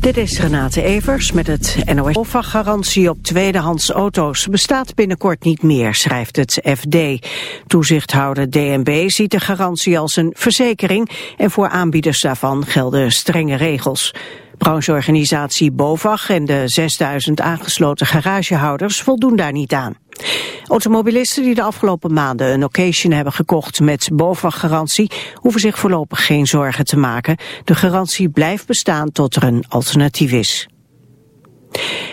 Dit is Renate Evers met het NOS. OVA-garantie op tweedehands auto's bestaat binnenkort niet meer, schrijft het FD. Toezichthouder DNB ziet de garantie als een verzekering en voor aanbieders daarvan gelden strenge regels. Brancheorganisatie BOVAG en de 6000 aangesloten garagehouders voldoen daar niet aan. Automobilisten die de afgelopen maanden een occasion hebben gekocht met BOVAG-garantie hoeven zich voorlopig geen zorgen te maken. De garantie blijft bestaan tot er een alternatief is.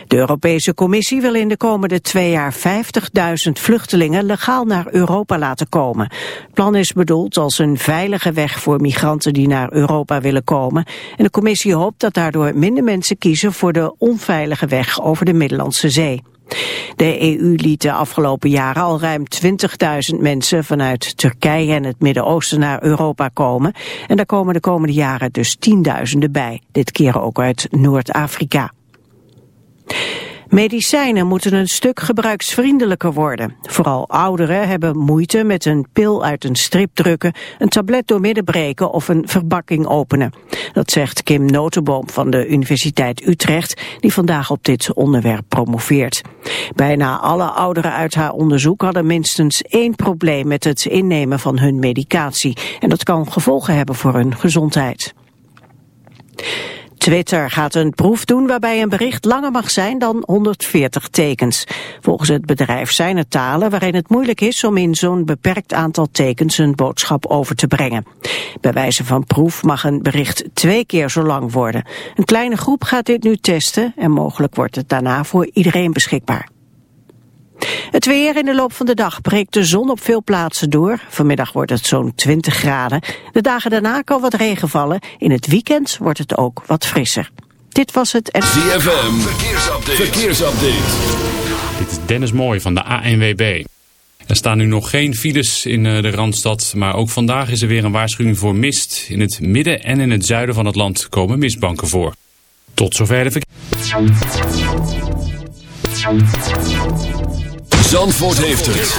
De Europese Commissie wil in de komende twee jaar 50.000 vluchtelingen legaal naar Europa laten komen. Het plan is bedoeld als een veilige weg voor migranten die naar Europa willen komen. En de Commissie hoopt dat daardoor minder mensen kiezen voor de onveilige weg over de Middellandse Zee. De EU liet de afgelopen jaren al ruim 20.000 mensen vanuit Turkije en het Midden-Oosten naar Europa komen. En daar komen de komende jaren dus tienduizenden bij, dit keer ook uit Noord-Afrika. Medicijnen moeten een stuk gebruiksvriendelijker worden. Vooral ouderen hebben moeite met een pil uit een strip drukken, een tablet doormidden breken of een verbakking openen. Dat zegt Kim Notenboom van de Universiteit Utrecht, die vandaag op dit onderwerp promoveert. Bijna alle ouderen uit haar onderzoek hadden minstens één probleem met het innemen van hun medicatie. En dat kan gevolgen hebben voor hun gezondheid. Twitter gaat een proef doen waarbij een bericht langer mag zijn dan 140 tekens. Volgens het bedrijf zijn er talen waarin het moeilijk is om in zo'n beperkt aantal tekens een boodschap over te brengen. Bij wijze van proef mag een bericht twee keer zo lang worden. Een kleine groep gaat dit nu testen en mogelijk wordt het daarna voor iedereen beschikbaar. Het weer in de loop van de dag breekt de zon op veel plaatsen door. Vanmiddag wordt het zo'n 20 graden. De dagen daarna kan wat regen vallen. In het weekend wordt het ook wat frisser. Dit was het... ZFM, verkeersupdate. verkeersupdate. Dit is Dennis Mooij van de ANWB. Er staan nu nog geen files in eh, de Randstad, maar ook vandaag is er weer een waarschuwing voor mist. In het midden en in het zuiden van het land komen mistbanken voor. Tot zover de verkeer. Zandvoort heeft het.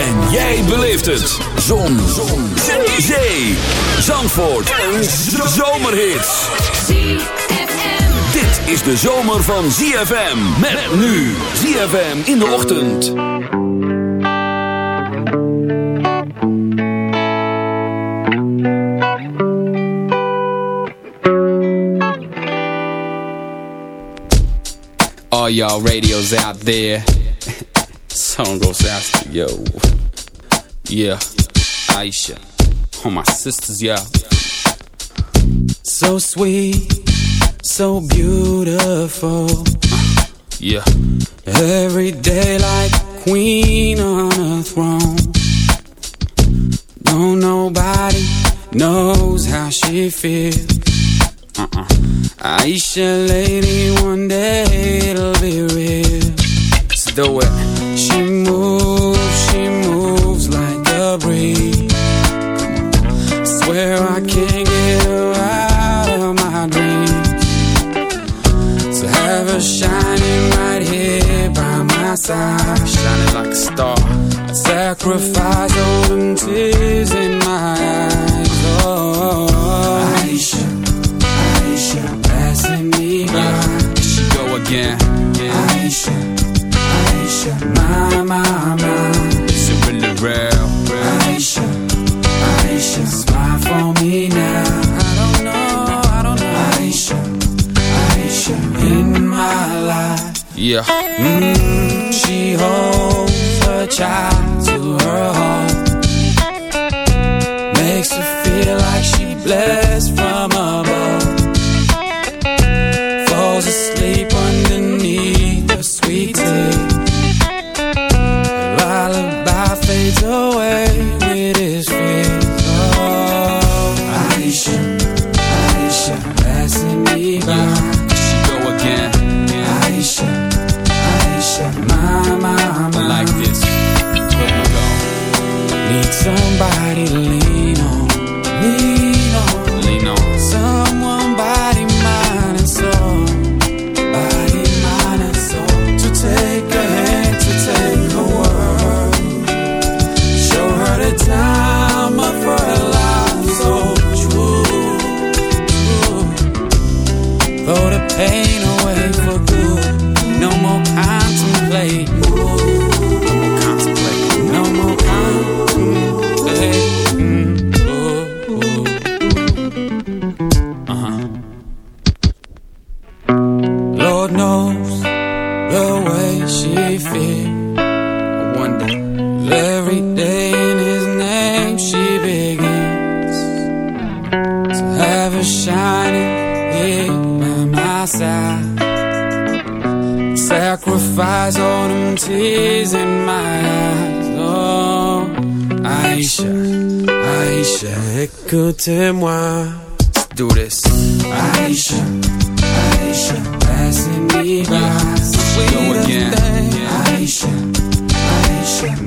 En jij beleeft het. Zon. Zon. Zee. Zandvoort. Een zomerhit. Dit is de zomer van ZFM. Met nu ZFM in de ochtend. All y'all radios out there. Song goes out to yo. Yeah, Aisha. All my sisters, yeah. So sweet, so beautiful. Uh, yeah. Every day like queen on a throne. No, nobody knows how she feels. Uh-uh. Aisha, lady, one day it'll be real. Do it. She moves, she moves like a breeze. Swear I can't get her out of my dreams. So have her shining right here by my side, shining like a star. I'd sacrifice all them tears in my eyes. Oh, Aisha, Yeah. Mm, Aisha, Aisha, écoutez-moi. do this. Aisha, Aisha, passing me by. Go again. Aisha, Aisha.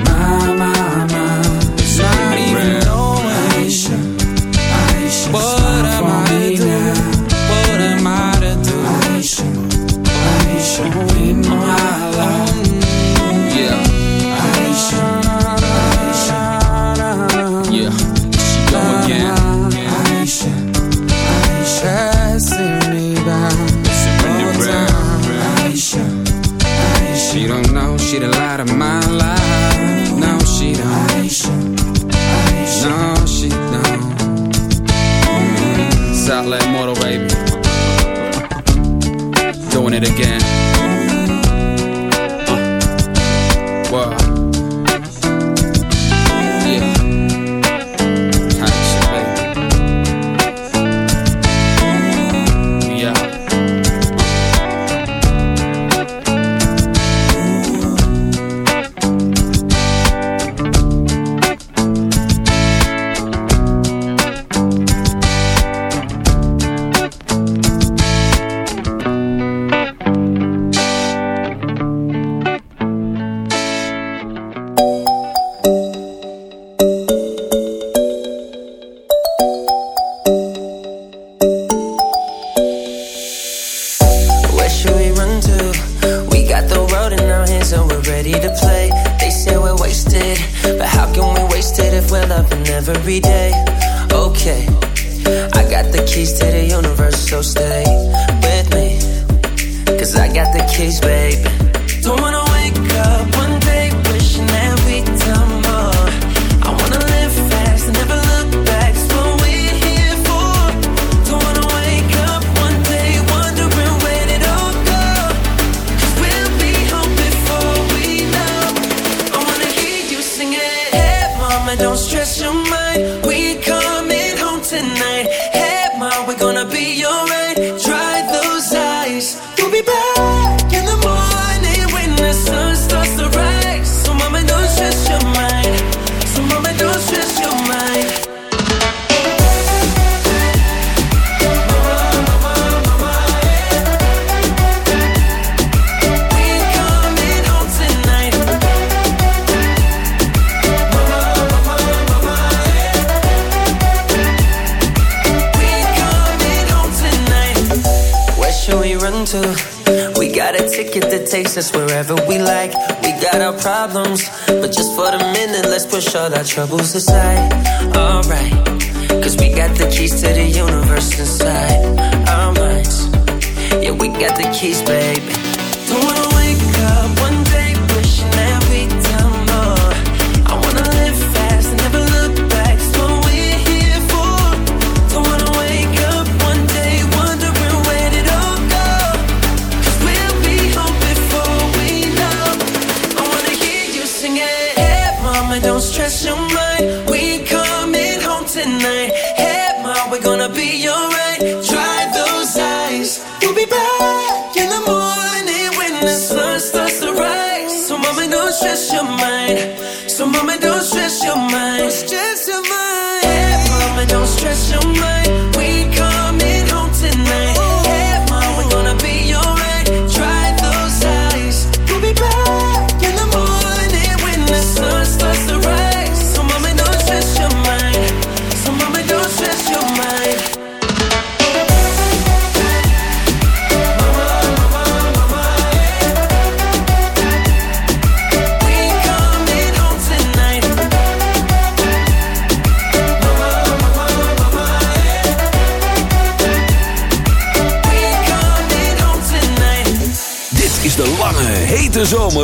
troubles aside.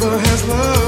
never has love.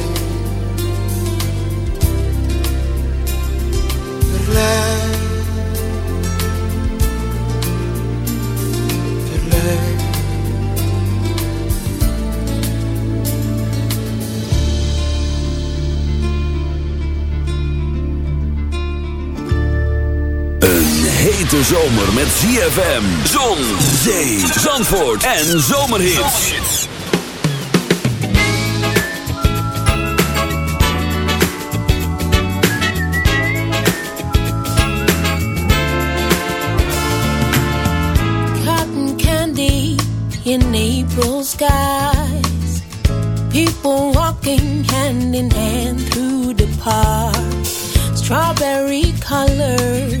Een hete zomer met ZFM, zon, zee, zandvoort en zomerhits. cotton candy in April skies. People walking hand in hand through the park. Strawberry colored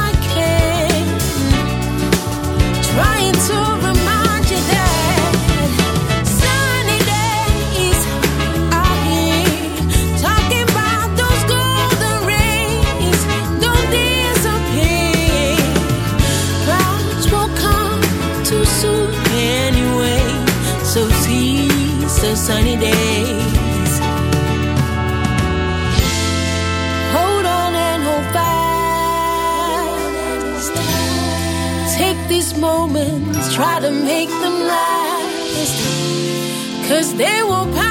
moments, try to make them last. Cause they will pass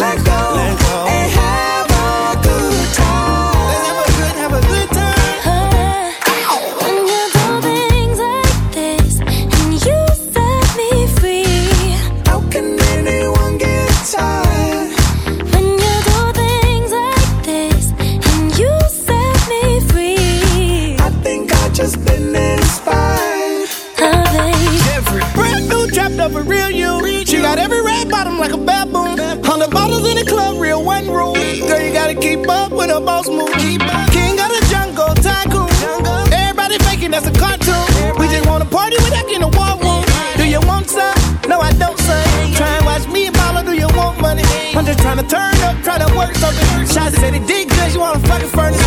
said it did good, you wanna fucking furnace.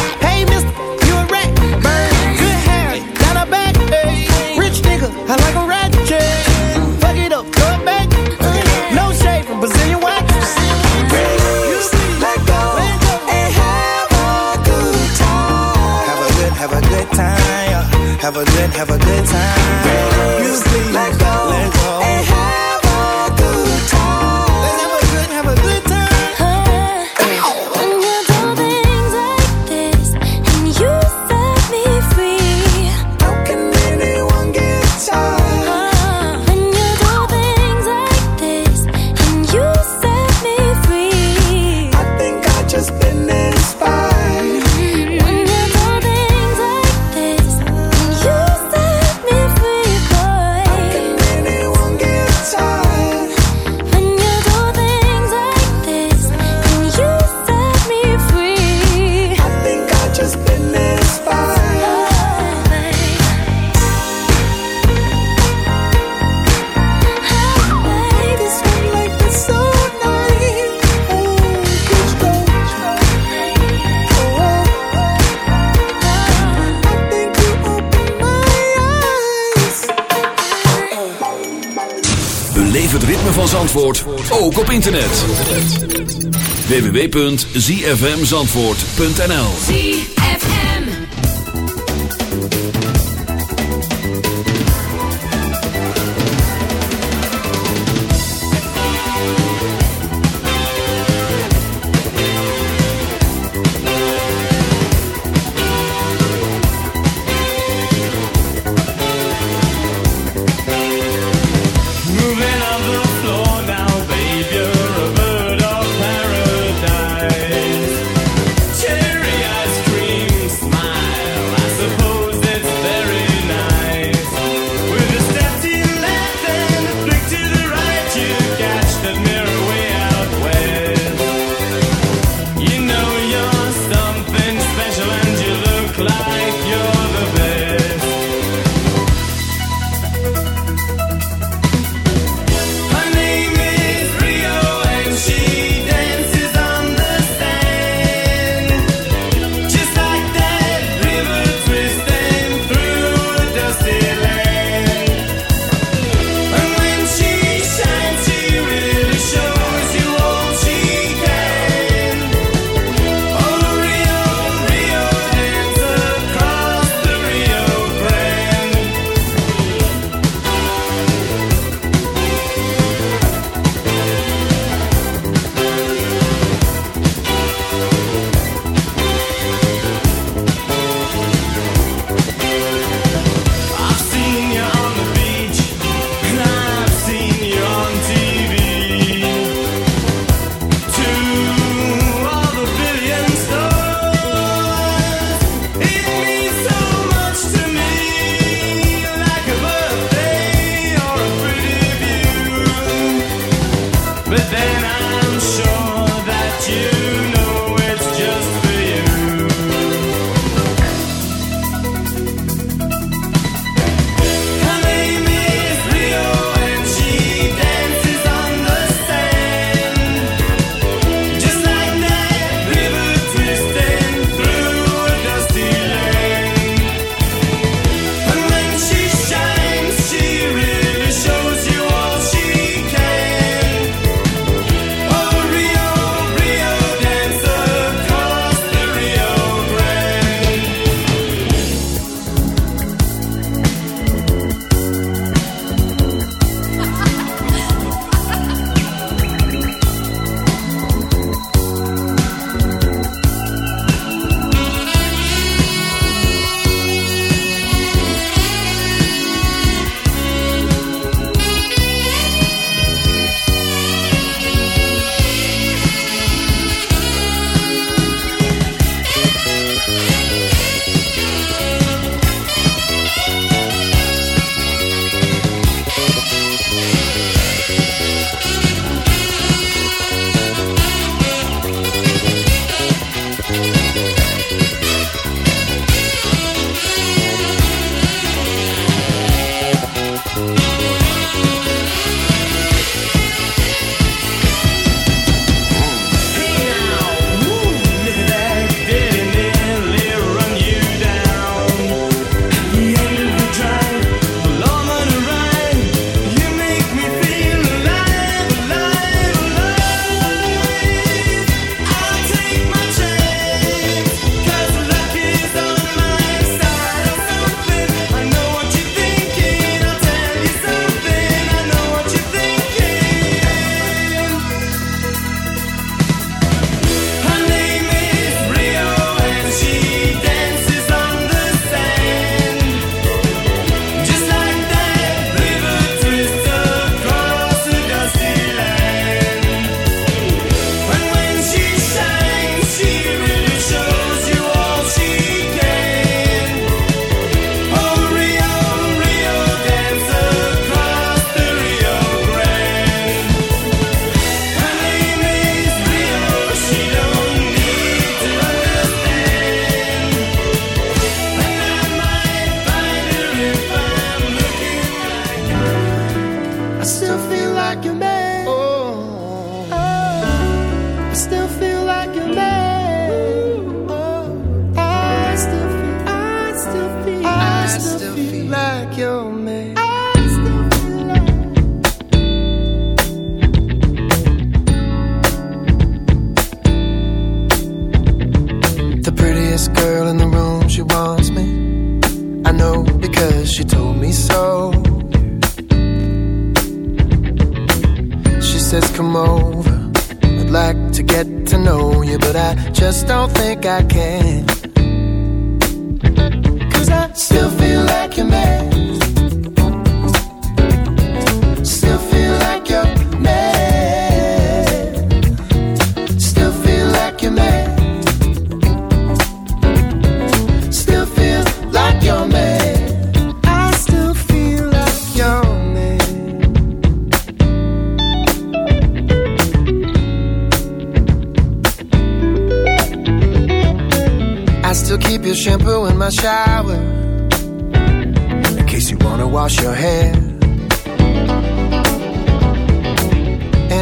www.zfmzandvoort.nl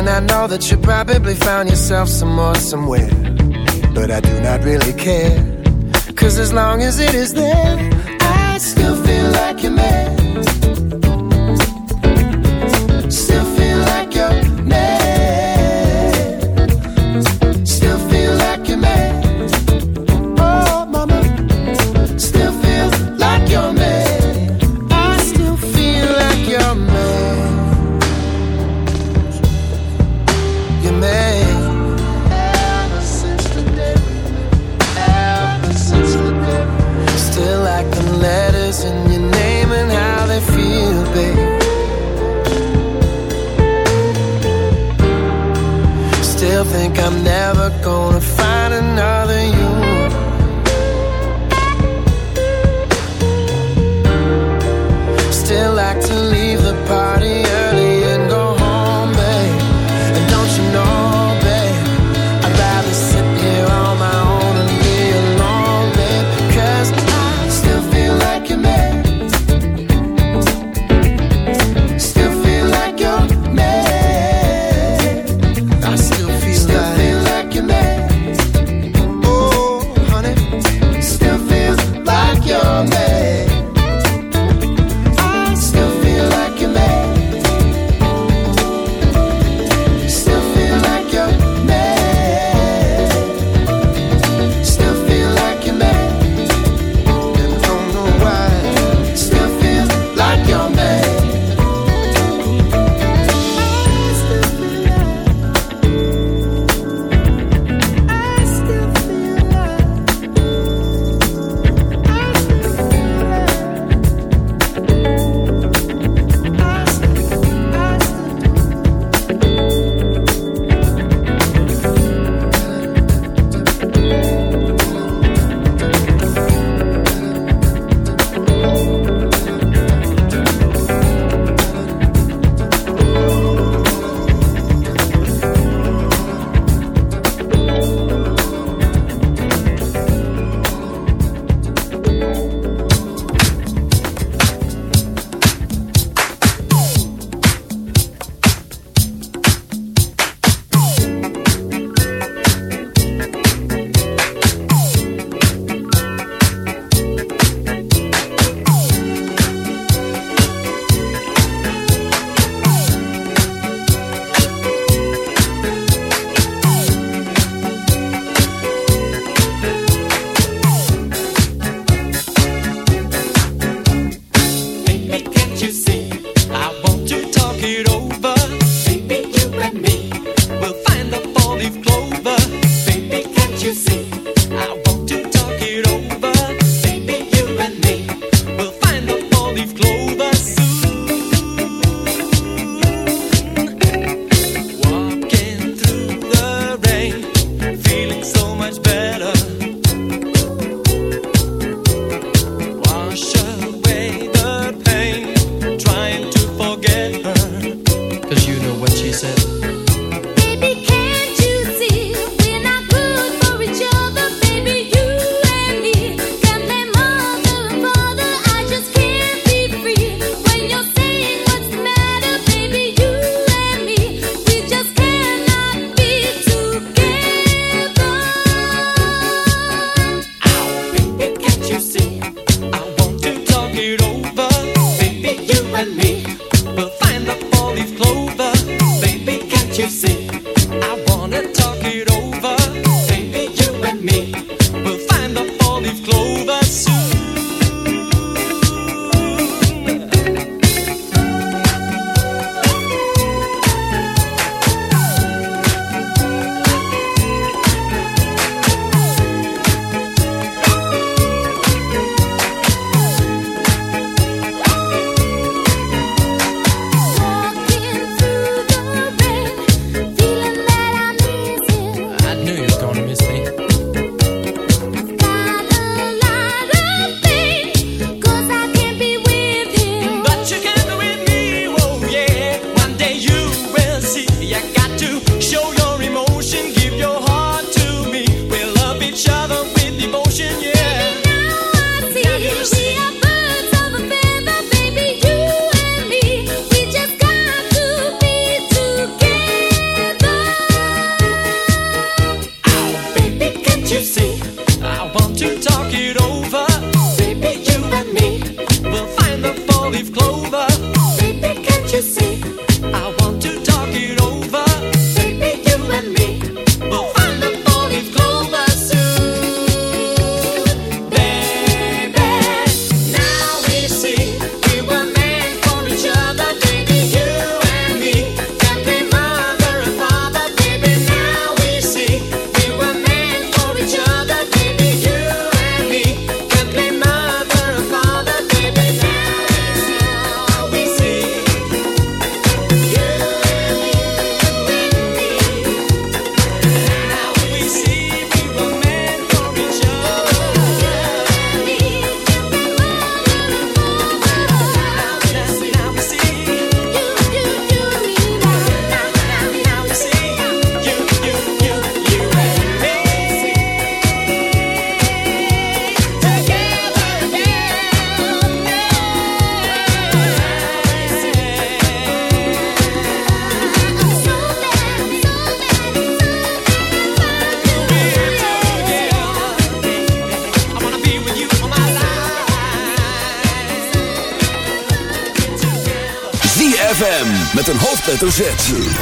And I know that you probably found yourself some more somewhere. But I do not really care. Cause as long as it is there, I still feel like you're mad. Hoofdletter Z.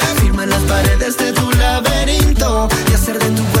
y hacer de tu cuerpo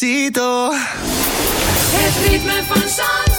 Despacito. Het ritme van.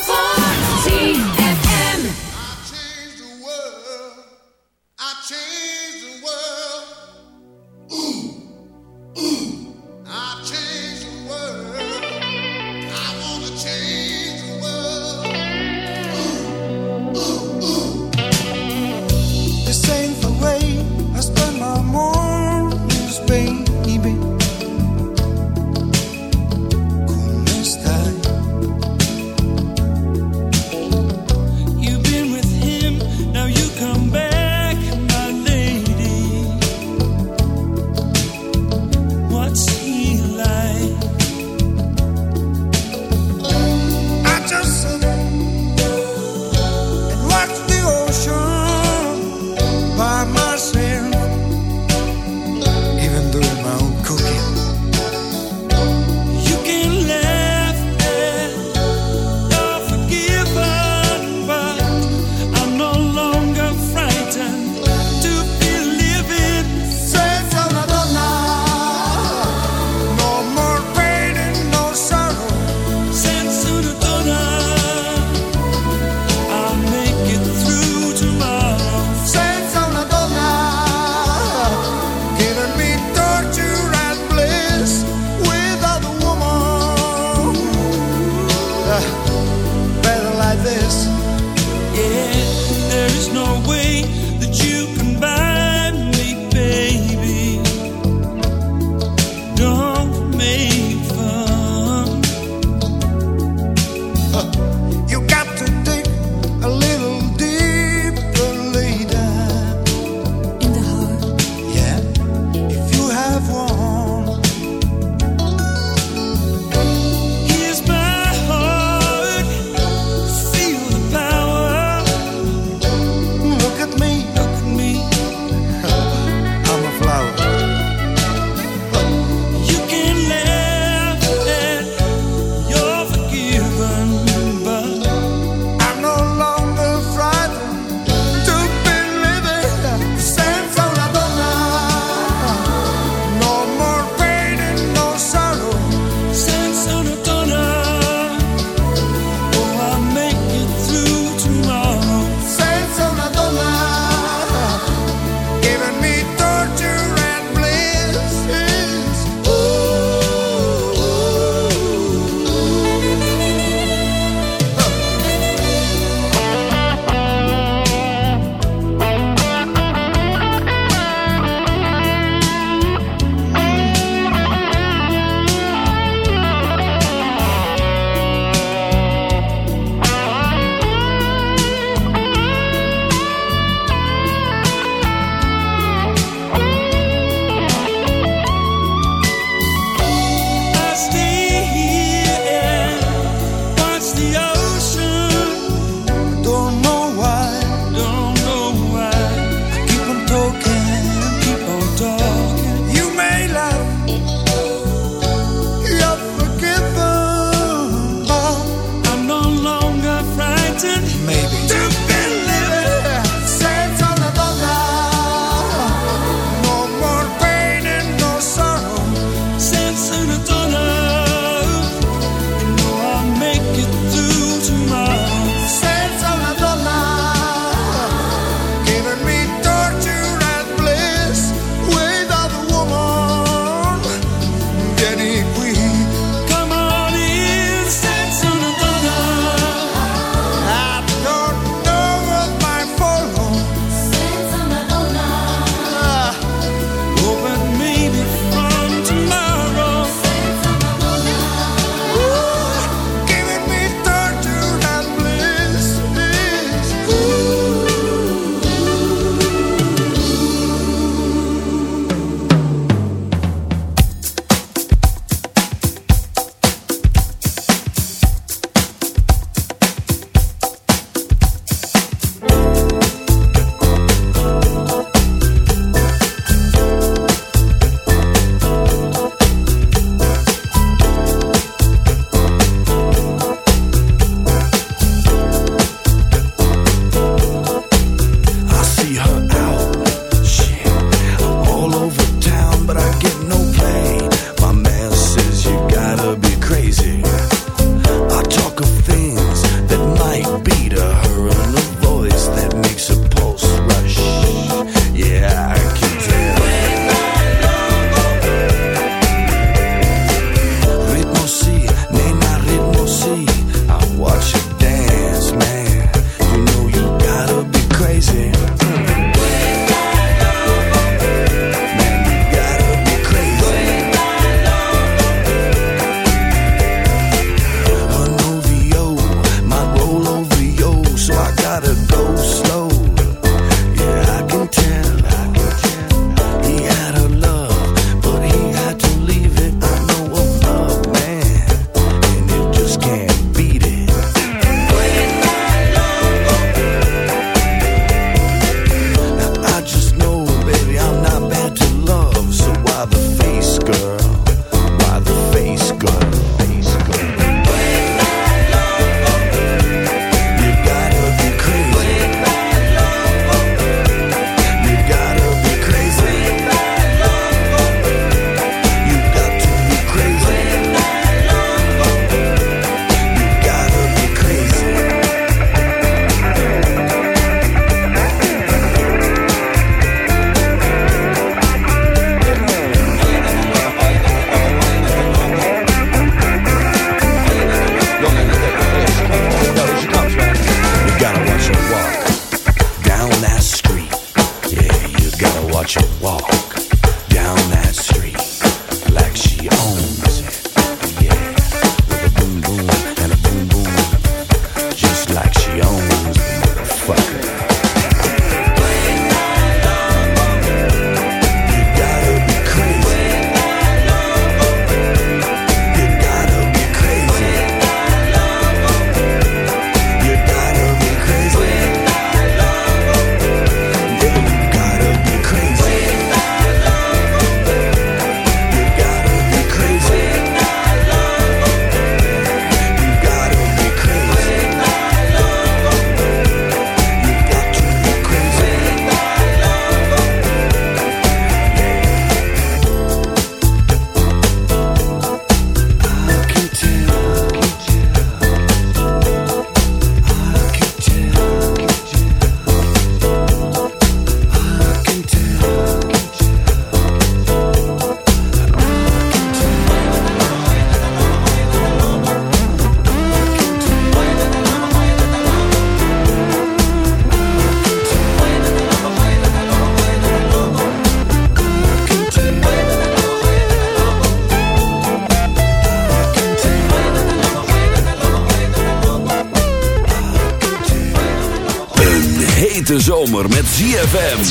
hete zomer met ZFM.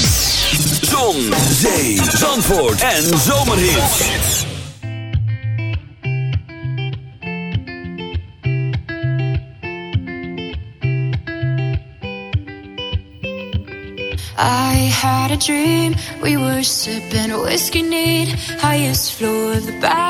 Zon, zee, zandvoort en zomerhits. I had a dream, we were sipping whiskey neat, highest floor of the bar.